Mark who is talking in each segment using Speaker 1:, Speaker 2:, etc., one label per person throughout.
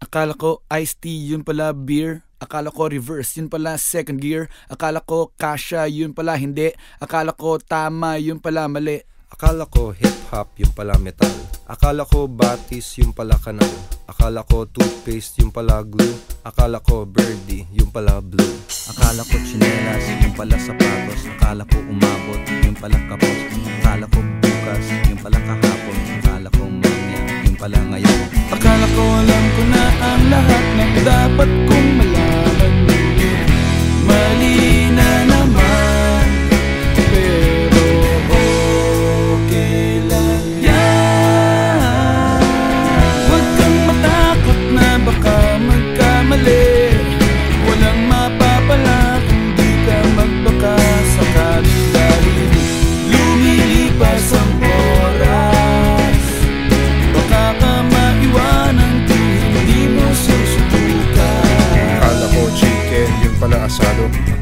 Speaker 1: Akala ko iced tea, yun pala beer. Akala ko reverse, yun pala second gear. Akala ko kasha, yun pala hindi. Akala ko tama, yun pala mali.
Speaker 2: Akala ko hip-hop, yung pala metal Akala ko batis, yung pala kanal Akala ko toothpaste, yung pala glue Akala ko birdie, yung pala blue
Speaker 3: Akala ko tsinelas, yung pala sapatos Akala ko umabot, yung pala kapos Akala ko bukas, yung pala kahapon pala ngayon.
Speaker 1: Akala ko alam ko na ang lahat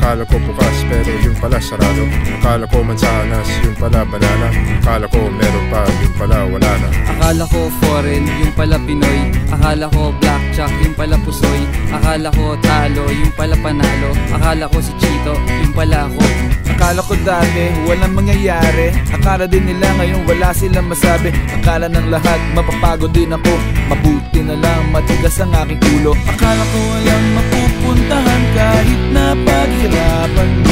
Speaker 2: Akala ko bukas, pero yung pala sarado. Akala ko mansanas, yung pala banana. Akala ko meron pa, yung pala wala na.
Speaker 4: Akala ko foreign, yung pala Pinoy. Akala ko blackjack, yung pala pusoy. Akala ko talo, yung pala panalo. Akala ko si Chito, yung pala ako.
Speaker 1: Akala ko dati walang mangyayari. Akala din nila ngayon wala silang masabi. Akala ng lahat mapapagod din ako. Mabuti na lang matigas ang aking ulo. Akala ko walang kahit na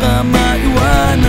Speaker 1: ka maiwanan